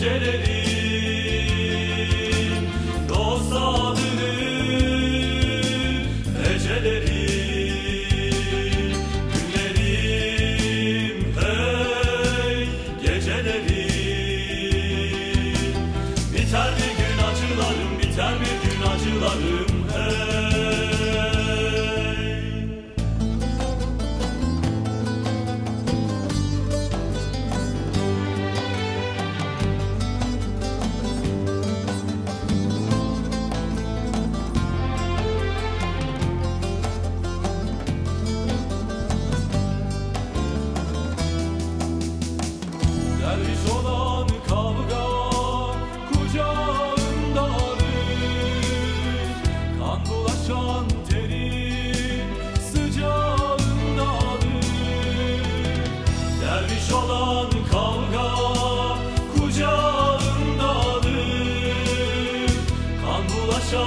geceleri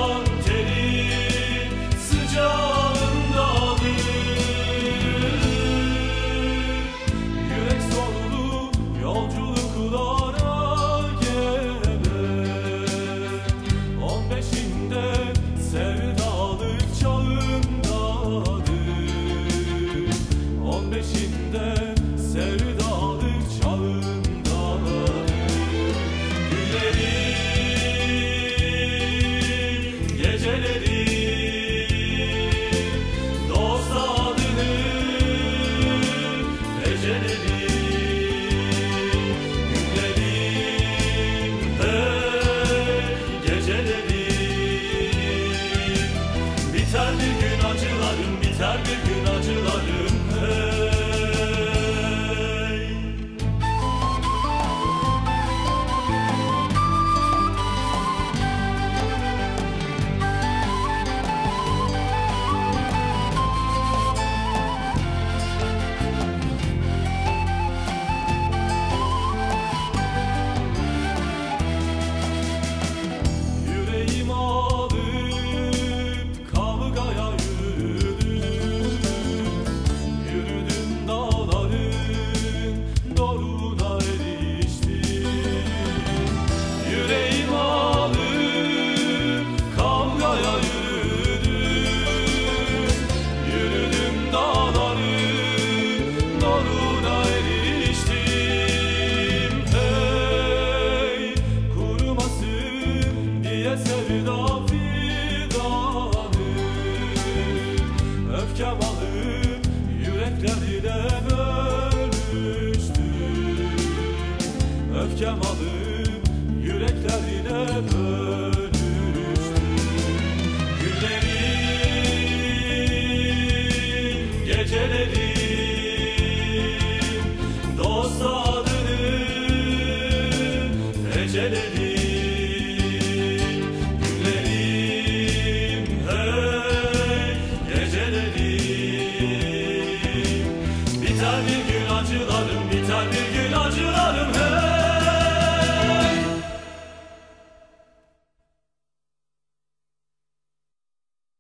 long kapalı Yürekler ile bölüştü Öfkem alıp yürekler bölüştü Günlerim, gecelerim Dost adını, ecelerim bir gün acılarım biter bir gün acılarım hey.